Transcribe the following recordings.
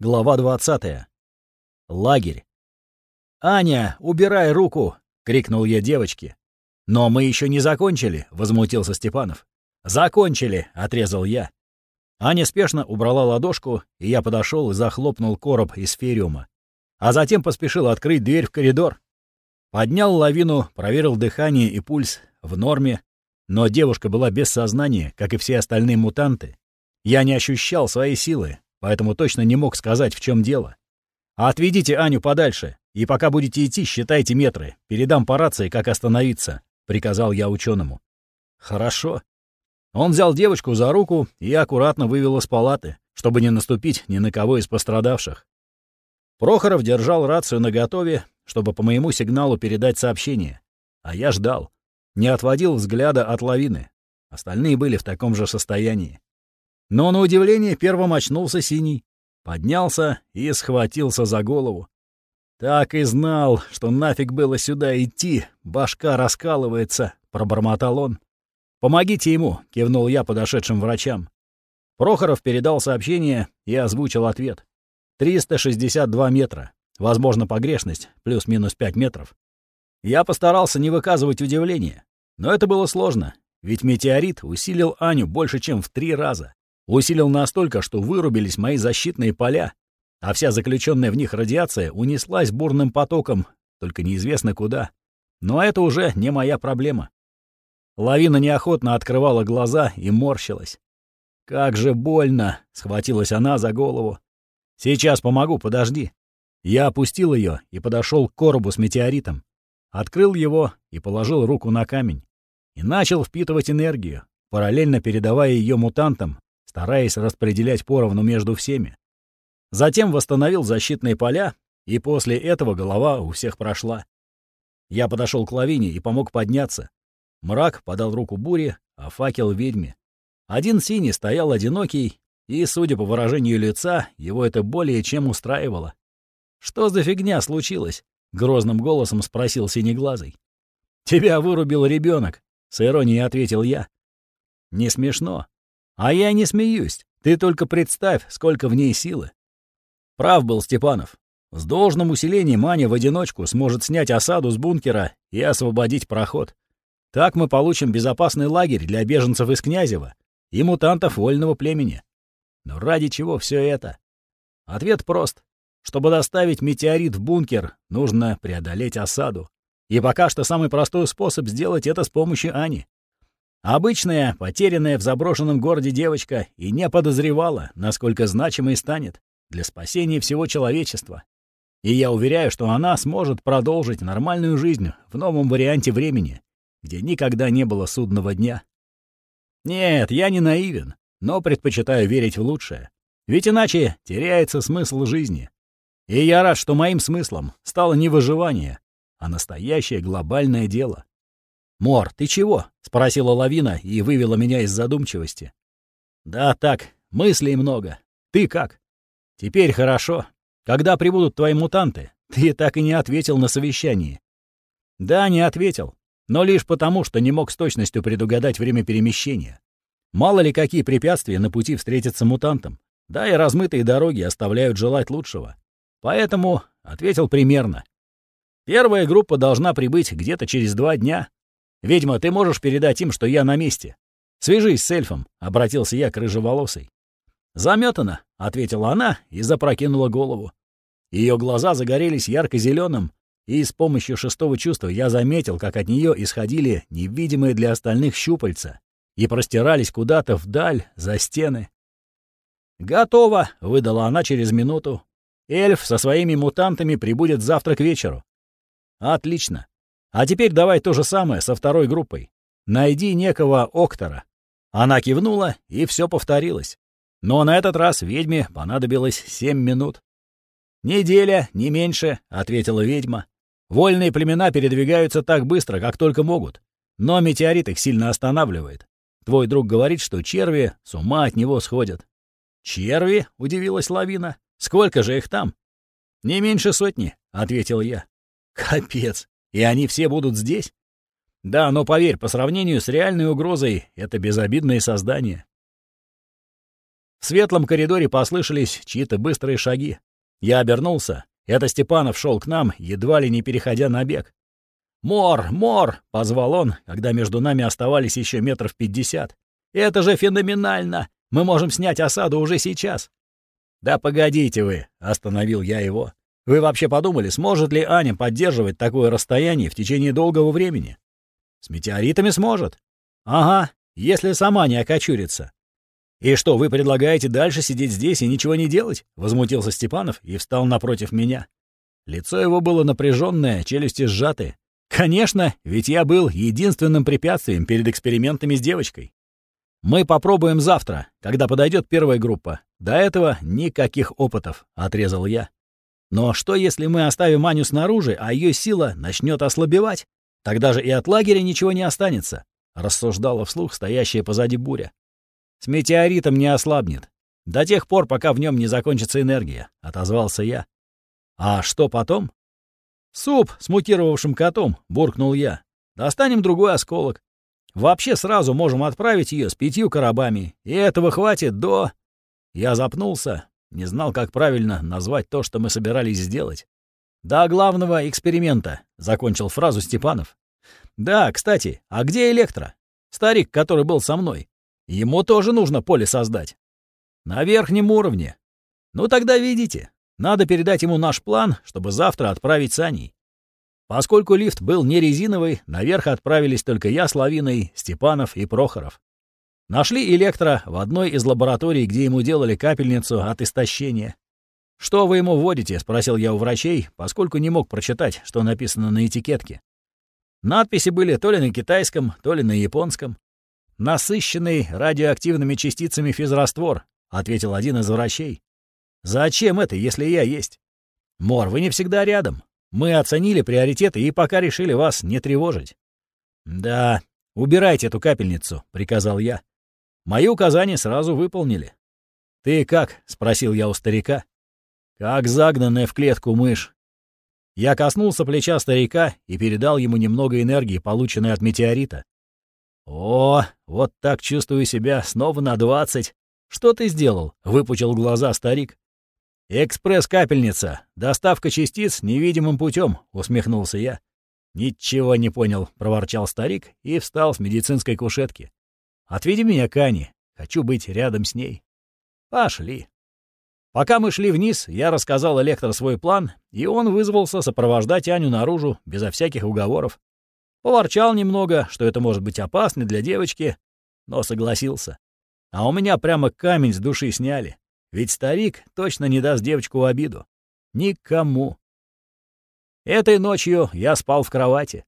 Глава 20. Лагерь. «Аня, убирай руку!» — крикнул я девочке. «Но мы еще не закончили!» — возмутился Степанов. «Закончили!» — отрезал я. Аня спешно убрала ладошку, и я подошел и захлопнул короб из фериума. А затем поспешил открыть дверь в коридор. Поднял лавину, проверил дыхание и пульс в норме, но девушка была без сознания, как и все остальные мутанты. Я не ощущал своей силы, поэтому точно не мог сказать, в чем дело. А отведите Аню подальше, и пока будете идти, считайте метры. Передам по рации, как остановиться», — приказал я ученому. «Хорошо». Он взял девочку за руку и аккуратно вывел из палаты, чтобы не наступить ни на кого из пострадавших. Прохоров держал рацию наготове, чтобы по моему сигналу передать сообщение. А я ждал. Не отводил взгляда от лавины. Остальные были в таком же состоянии. Но, на удивление, первым очнулся синий. Поднялся и схватился за голову. «Так и знал, что нафиг было сюда идти, башка раскалывается», — пробормотал он. «Помогите ему», — кивнул я подошедшим врачам. Прохоров передал сообщение и озвучил ответ. 362 метра. Возможно, погрешность, плюс-минус 5 метров. Я постарался не выказывать удивления. Но это было сложно, ведь метеорит усилил Аню больше, чем в три раза. Усилил настолько, что вырубились мои защитные поля, а вся заключенная в них радиация унеслась бурным потоком, только неизвестно куда. Но это уже не моя проблема. Лавина неохотно открывала глаза и морщилась. «Как же больно!» — схватилась она за голову. «Сейчас помогу, подожди». Я опустил ее и подошел к коробу с метеоритом. Открыл его и положил руку на камень. И начал впитывать энергию, параллельно передавая ее мутантам, стараясь распределять поровну между всеми. Затем восстановил защитные поля, и после этого голова у всех прошла. Я подошел к лавине и помог подняться. Мрак подал руку буре, а факел — ведьме. Один синий стоял одинокий, и, судя по выражению лица, его это более чем устраивало. «Что за фигня случилось?» — грозным голосом спросил синеглазый. «Тебя вырубил ребенок, с иронией ответил я. «Не смешно. А я не смеюсь. Ты только представь, сколько в ней силы. Прав был Степанов. С должным усилением Аня в одиночку сможет снять осаду с бункера и освободить проход. Так мы получим безопасный лагерь для беженцев из Князева и мутантов вольного племени. Но ради чего все это? Ответ прост. Чтобы доставить метеорит в бункер, нужно преодолеть осаду. И пока что самый простой способ сделать это с помощью Ани. Обычная, потерянная в заброшенном городе девочка и не подозревала, насколько значимой станет для спасения всего человечества. И я уверяю, что она сможет продолжить нормальную жизнь в новом варианте времени, где никогда не было судного дня. Нет, я не наивен, но предпочитаю верить в лучшее. Ведь иначе теряется смысл жизни. И я рад, что моим смыслом стало не выживание, а настоящее глобальное дело. «Мор, ты чего?» — спросила лавина и вывела меня из задумчивости. «Да так, мыслей много. Ты как?» «Теперь хорошо. Когда прибудут твои мутанты? Ты так и не ответил на совещании». «Да, не ответил. Но лишь потому, что не мог с точностью предугадать время перемещения. Мало ли какие препятствия на пути встретятся мутантам. Да и размытые дороги оставляют желать лучшего. Поэтому ответил примерно. Первая группа должна прибыть где-то через два дня, «Ведьма, ты можешь передать им, что я на месте? Свяжись с эльфом», — обратился я к рыжеволосой. «Заметана», — ответила она и запрокинула голову. Ее глаза загорелись ярко-зеленым, и с помощью шестого чувства я заметил, как от нее исходили невидимые для остальных щупальца и простирались куда-то вдаль, за стены. «Готово», — выдала она через минуту. «Эльф со своими мутантами прибудет завтра к вечеру». «Отлично. А теперь давай то же самое со второй группой. Найди некого Октора. Она кивнула, и все повторилось. Но на этот раз ведьме понадобилось семь минут. «Неделя, не меньше», — ответила ведьма. «Вольные племена передвигаются так быстро, как только могут. Но метеорит их сильно останавливает. Твой друг говорит, что черви с ума от него сходят». «Черви?» — удивилась лавина. «Сколько же их там?» «Не меньше сотни», — ответил я. «Капец! И они все будут здесь? Да, но поверь, по сравнению с реальной угрозой, это безобидные создания. В светлом коридоре послышались чьи-то быстрые шаги. Я обернулся. Это Степанов шел к нам, едва ли не переходя на бег. «Мор! Мор!» — позвал он, когда между нами оставались еще метров пятьдесят. «Это же феноменально! Мы можем снять осаду уже сейчас!» «Да погодите вы!» — остановил я его. «Вы вообще подумали, сможет ли Аня поддерживать такое расстояние в течение долгого времени?» «С метеоритами сможет». «Ага, если сама не окочурится. «И что, вы предлагаете дальше сидеть здесь и ничего не делать?» — возмутился Степанов и встал напротив меня. Лицо его было напряженное, челюсти сжаты. «Конечно, ведь я был единственным препятствием перед экспериментами с девочкой. Мы попробуем завтра, когда подойдет первая группа. До этого никаких опытов», — отрезал я. «Но что, если мы оставим Аню снаружи, а ее сила начнет ослабевать? Тогда же и от лагеря ничего не останется», — рассуждала вслух стоящая позади буря. С метеоритом не ослабнет. До тех пор, пока в нем не закончится энергия», — отозвался я. «А что потом?» «Суп с мутировавшим котом», — буркнул я. «Достанем другой осколок. Вообще сразу можем отправить ее с пятью коробами, и этого хватит до...» Я запнулся, не знал, как правильно назвать то, что мы собирались сделать. «До главного эксперимента», — закончил фразу Степанов. «Да, кстати, а где Электро? Старик, который был со мной. Ему тоже нужно поле создать. На верхнем уровне. Ну тогда видите, надо передать ему наш план, чтобы завтра отправить Саней. Поскольку лифт был не резиновый, наверх отправились только я с Лавиной, Степанов и Прохоров. Нашли Электро в одной из лабораторий, где ему делали капельницу от истощения. «Что вы ему вводите?» — спросил я у врачей, поскольку не мог прочитать, что написано на этикетке. Надписи были то ли на китайском, то ли на японском. «Насыщенный радиоактивными частицами физраствор», — ответил один из врачей. «Зачем это, если я есть?» «Мор, вы не всегда рядом. Мы оценили приоритеты и пока решили вас не тревожить». «Да, убирайте эту капельницу», — приказал я. Мои указания сразу выполнили. «Ты как?» — спросил я у старика. «Как загнанная в клетку мышь». Я коснулся плеча старика и передал ему немного энергии, полученной от метеорита. «О, вот так чувствую себя снова на двадцать. Что ты сделал?» — выпучил глаза старик. «Экспресс-капельница. Доставка частиц невидимым путем», — усмехнулся я. «Ничего не понял», — проворчал старик и встал с медицинской кушетки. «Отведи меня к Ане. Хочу быть рядом с ней». «Пошли». Пока мы шли вниз, я рассказал Электро свой план, и он вызвался сопровождать Аню наружу безо всяких уговоров. Поворчал немного, что это может быть опасно для девочки, но согласился. А у меня прямо камень с души сняли. Ведь старик точно не даст девочку в обиду. Никому. Этой ночью я спал в кровати.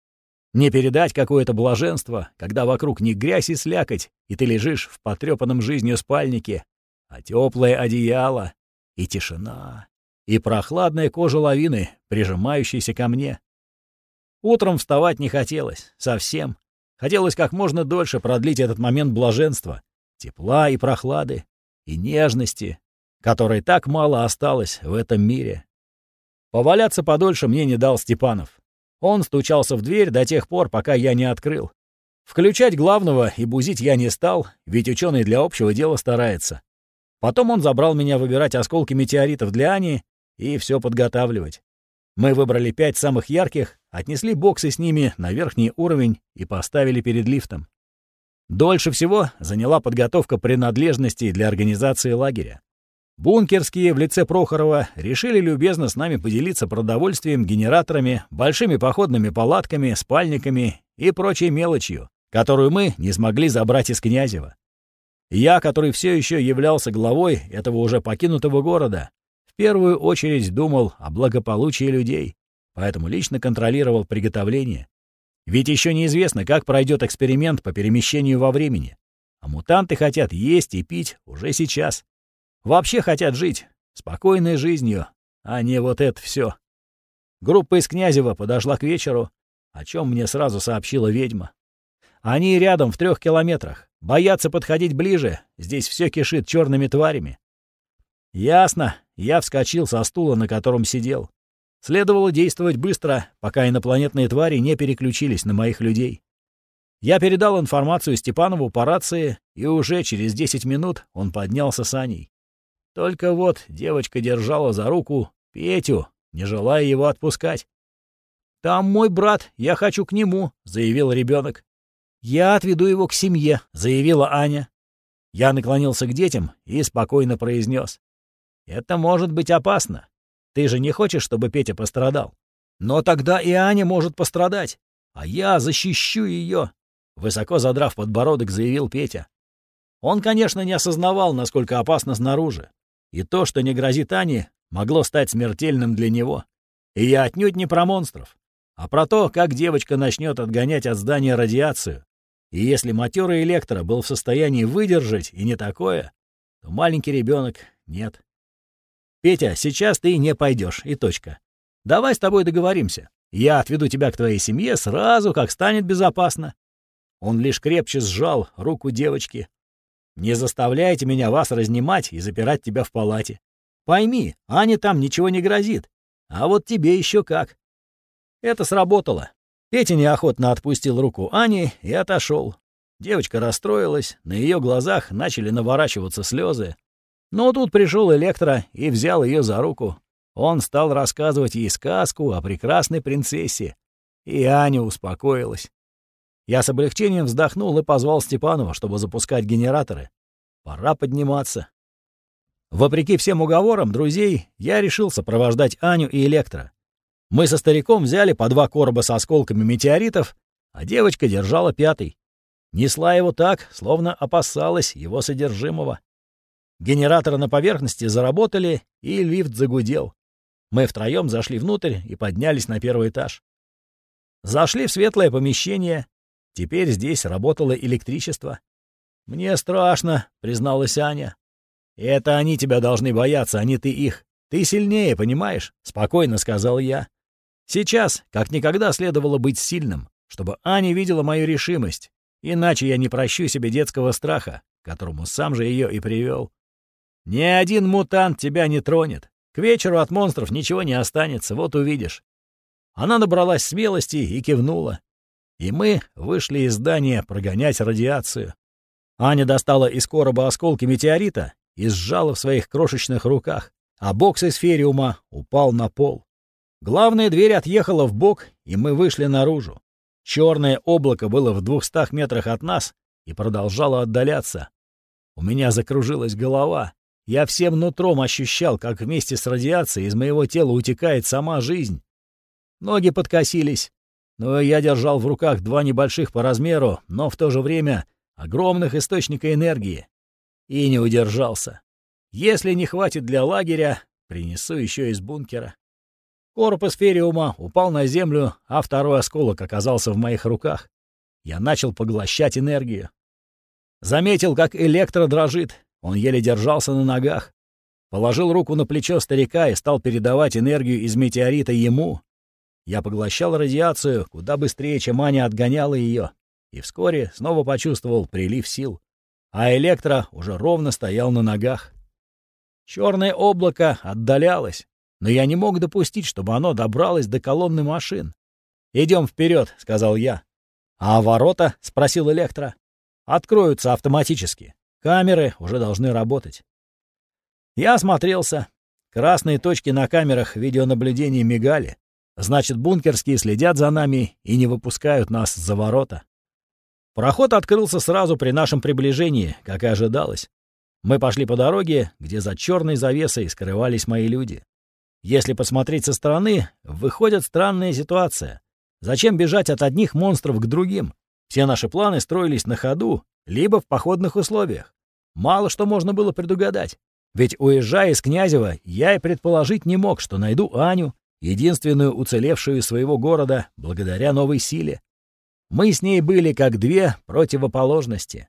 Не передать какое-то блаженство, когда вокруг не грязь и слякоть, и ты лежишь в потрепанном жизнью спальнике, а теплое одеяло и тишина, и прохладная кожа лавины, прижимающаяся ко мне. Утром вставать не хотелось. Совсем. Хотелось как можно дольше продлить этот момент блаженства, тепла и прохлады, и нежности, которой так мало осталось в этом мире. Поваляться подольше мне не дал Степанов. Он стучался в дверь до тех пор, пока я не открыл. Включать главного и бузить я не стал, ведь ученый для общего дела старается. Потом он забрал меня выбирать осколки метеоритов для Ани и все подготавливать. Мы выбрали пять самых ярких, отнесли боксы с ними на верхний уровень и поставили перед лифтом. Дольше всего заняла подготовка принадлежностей для организации лагеря. Бункерские в лице Прохорова решили любезно с нами поделиться продовольствием, генераторами, большими походными палатками, спальниками и прочей мелочью, которую мы не смогли забрать из Князева. Я, который все еще являлся главой этого уже покинутого города, в первую очередь думал о благополучии людей, поэтому лично контролировал приготовление. Ведь еще неизвестно, как пройдет эксперимент по перемещению во времени. А мутанты хотят есть и пить уже сейчас. Вообще хотят жить спокойной жизнью, а не вот это все. Группа из Князева подошла к вечеру, о чем мне сразу сообщила ведьма. Они рядом в трех километрах. Боятся подходить ближе. Здесь все кишит черными тварями. Ясно. Я вскочил со стула, на котором сидел. Следовало действовать быстро, пока инопланетные твари не переключились на моих людей. Я передал информацию Степанову по рации, и уже через 10 минут он поднялся с Аней. Только вот девочка держала за руку Петю, не желая его отпускать. «Там мой брат, я хочу к нему», — заявил ребенок. «Я отведу его к семье», — заявила Аня. Я наклонился к детям и спокойно произнес. «Это может быть опасно. Ты же не хочешь, чтобы Петя пострадал? Но тогда и Аня может пострадать, а я защищу ее», — высоко задрав подбородок, заявил Петя. Он, конечно, не осознавал, насколько опасно снаружи. И то, что не грозит Ане, могло стать смертельным для него. И я отнюдь не про монстров, а про то, как девочка начнет отгонять от здания радиацию. И если матерый электро был в состоянии выдержать и не такое, то маленький ребенок нет. Петя, сейчас ты не пойдешь, и точка. Давай с тобой договоримся. Я отведу тебя к твоей семье сразу, как станет безопасно. Он лишь крепче сжал руку девочки. Не заставляйте меня вас разнимать и запирать тебя в палате. Пойми, Ане там ничего не грозит. А вот тебе еще как. Это сработало. Петя неохотно отпустил руку Ани и отошел. Девочка расстроилась, на ее глазах начали наворачиваться слезы. Но тут пришел Электро и взял ее за руку. Он стал рассказывать ей сказку о прекрасной принцессе. И Аня успокоилась. Я с облегчением вздохнул и позвал Степанова, чтобы запускать генераторы. Пора подниматься. Вопреки всем уговорам друзей, я решил сопровождать Аню и Электро. Мы со стариком взяли по два короба с осколками метеоритов, а девочка держала пятый. Несла его так, словно опасалась его содержимого. Генераторы на поверхности заработали, и лифт загудел. Мы втроем зашли внутрь и поднялись на первый этаж. Зашли в светлое помещение. Теперь здесь работало электричество. «Мне страшно», — призналась Аня. «Это они тебя должны бояться, а не ты их. Ты сильнее, понимаешь?» — спокойно сказал я. Сейчас, как никогда, следовало быть сильным, чтобы Аня видела мою решимость. Иначе я не прощу себе детского страха, которому сам же ее и привел. Ни один мутант тебя не тронет. К вечеру от монстров ничего не останется, вот увидишь. Она набралась смелости и кивнула. И мы вышли из здания прогонять радиацию. Аня достала из короба осколки метеорита и сжала в своих крошечных руках, а бокс из фериума упал на пол. Главная дверь отъехала в бок, и мы вышли наружу. Черное облако было в двухстах метрах от нас и продолжало отдаляться. У меня закружилась голова. Я всем нутром ощущал, как вместе с радиацией из моего тела утекает сама жизнь. Ноги подкосились, но я держал в руках два небольших по размеру, но в то же время огромных источника энергии и не удержался. Если не хватит для лагеря, принесу еще из бункера. Корпус фериума упал на землю, а второй осколок оказался в моих руках. Я начал поглощать энергию. Заметил, как электро дрожит. Он еле держался на ногах. Положил руку на плечо старика и стал передавать энергию из метеорита ему. Я поглощал радиацию куда быстрее, чем Аня отгоняла ее, и вскоре снова почувствовал прилив сил а Электро уже ровно стоял на ногах. Черное облако отдалялось, но я не мог допустить, чтобы оно добралось до колонны машин. «Идем вперед», — сказал я. «А ворота?» — спросил Электро. «Откроются автоматически. Камеры уже должны работать». Я осмотрелся. Красные точки на камерах видеонаблюдения мигали. Значит, бункерские следят за нами и не выпускают нас за ворота. Проход открылся сразу при нашем приближении, как и ожидалось. Мы пошли по дороге, где за черной завесой скрывались мои люди. Если посмотреть со стороны, выходит странная ситуация. Зачем бежать от одних монстров к другим? Все наши планы строились на ходу, либо в походных условиях. Мало что можно было предугадать. Ведь, уезжая из Князева, я и предположить не мог, что найду Аню, единственную уцелевшую из своего города, благодаря новой силе. Мы с ней были как две противоположности.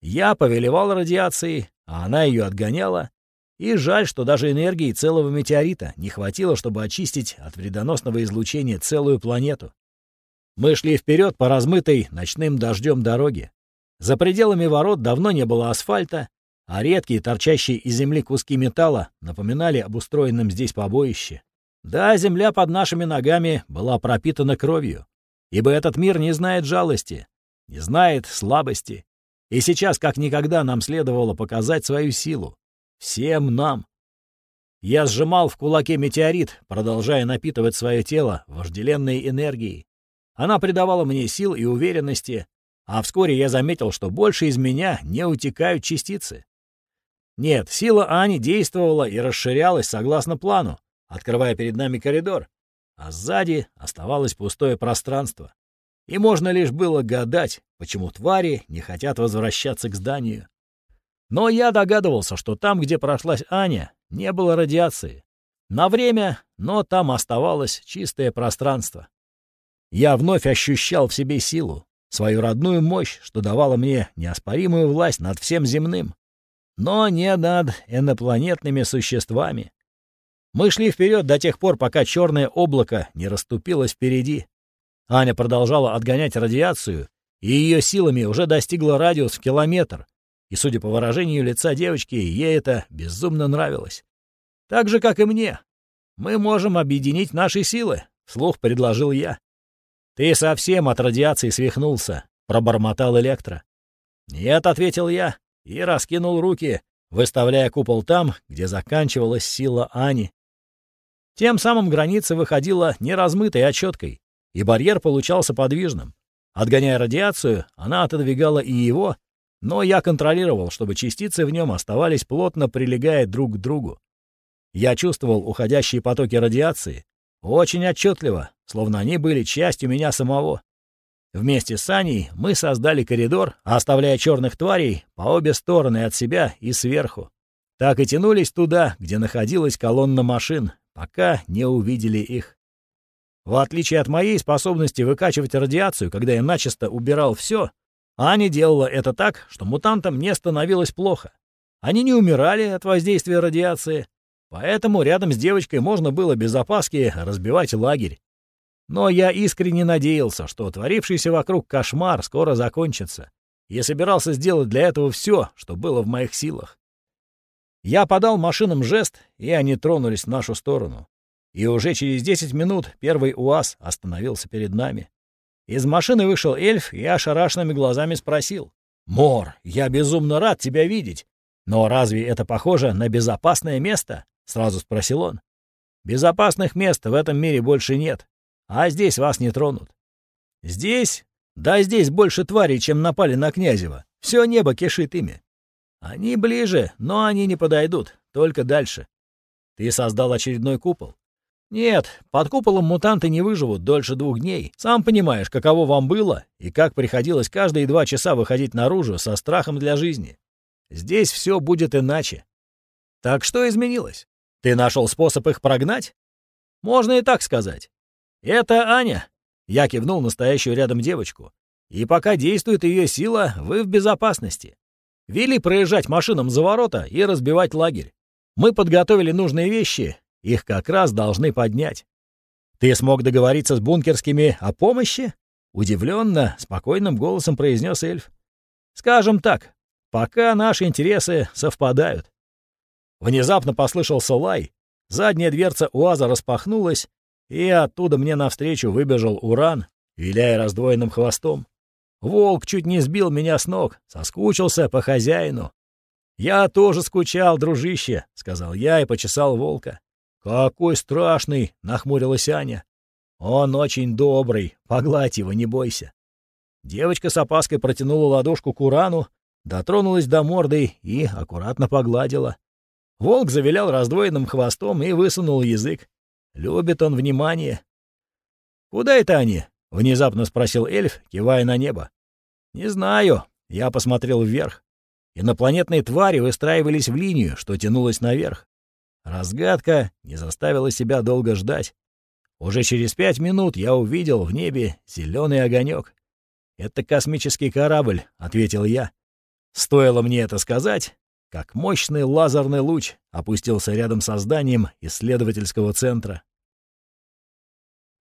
Я повелевал радиацией, а она ее отгоняла. И жаль, что даже энергии целого метеорита не хватило, чтобы очистить от вредоносного излучения целую планету. Мы шли вперед по размытой ночным дождем дороге. За пределами ворот давно не было асфальта, а редкие, торчащие из земли куски металла напоминали об устроенном здесь побоище. Да, земля под нашими ногами была пропитана кровью ибо этот мир не знает жалости. не знает слабости. И сейчас, как никогда, нам следовало показать свою силу. Всем нам. Я сжимал в кулаке метеорит, продолжая напитывать свое тело вожделенной энергией. Она придавала мне сил и уверенности, а вскоре я заметил, что больше из меня не утекают частицы. Нет, сила Ани действовала и расширялась согласно плану, открывая перед нами коридор, а сзади оставалось пустое пространство. И можно лишь было гадать, почему твари не хотят возвращаться к зданию. Но я догадывался, что там, где прошлась Аня, не было радиации. На время, но там оставалось чистое пространство. Я вновь ощущал в себе силу, свою родную мощь, что давала мне неоспоримую власть над всем земным, но не над инопланетными существами. Мы шли вперед до тех пор, пока черное облако не расступилось впереди. Аня продолжала отгонять радиацию, и ее силами уже достигла радиус в километр, и, судя по выражению лица девочки, ей это безумно нравилось. Так же, как и мне. Мы можем объединить наши силы, — вслух предложил я. «Ты совсем от радиации свихнулся», — пробормотал Электро. «Нет», — ответил я и раскинул руки, выставляя купол там, где заканчивалась сила Ани. Тем самым граница выходила неразмытой, а четкой, и барьер получался подвижным. Отгоняя радиацию, она отодвигала и его, но я контролировал, чтобы частицы в нем оставались плотно прилегая друг к другу. Я чувствовал уходящие потоки радиации, очень отчетливо, словно они были частью меня самого. Вместе с Аней мы создали коридор, оставляя черных тварей по обе стороны от себя и сверху. Так и тянулись туда, где находилась колонна машин, пока не увидели их. В отличие от моей способности выкачивать радиацию, когда я начисто убирал все, Аня делала это так, что мутантам не становилось плохо. Они не умирали от воздействия радиации, поэтому рядом с девочкой можно было без опаски разбивать лагерь. Но я искренне надеялся, что творившийся вокруг кошмар скоро закончится, и собирался сделать для этого все, что было в моих силах. Я подал машинам жест, и они тронулись в нашу сторону. И уже через 10 минут первый УАЗ остановился перед нами. Из машины вышел эльф и ошарашенными глазами спросил. «Мор, я безумно рад тебя видеть. Но разве это похоже на безопасное место?» — сразу спросил он. «Безопасных мест в этом мире больше нет. А здесь вас не тронут. Здесь? Да здесь больше тварей, чем напали на Князева. Все небо кишит ими. Они ближе, но они не подойдут, только дальше. Ты создал очередной купол? Нет, под куполом мутанты не выживут дольше двух дней. Сам понимаешь, каково вам было и как приходилось каждые два часа выходить наружу со страхом для жизни. Здесь все будет иначе. Так что изменилось? Ты нашел способ их прогнать? Можно и так сказать. «Это Аня!» — я кивнул настоящую рядом девочку. «И пока действует ее сила, вы в безопасности. Вели проезжать машинам за ворота и разбивать лагерь. Мы подготовили нужные вещи, их как раз должны поднять. Ты смог договориться с бункерскими о помощи?» Удивленно, спокойным голосом произнес эльф. «Скажем так, пока наши интересы совпадают». Внезапно послышался лай, задняя дверца УАЗа распахнулась, и оттуда мне навстречу выбежал Уран, виляя раздвоенным хвостом. Волк чуть не сбил меня с ног, соскучился по хозяину. «Я тоже скучал, дружище», — сказал я и почесал волка. «Какой страшный!» — нахмурилась Аня. «Он очень добрый, погладь его, не бойся». Девочка с опаской протянула ладошку к Урану, дотронулась до морды и аккуратно погладила. Волк завилял раздвоенным хвостом и высунул язык. Любит он внимание. «Куда это они?» — внезапно спросил эльф, кивая на небо. «Не знаю». Я посмотрел вверх. Инопланетные твари выстраивались в линию, что тянулась наверх. Разгадка не заставила себя долго ждать. Уже через пять минут я увидел в небе зеленый огонек. «Это космический корабль», — ответил я. Стоило мне это сказать, как мощный лазерный луч опустился рядом со зданием исследовательского центра.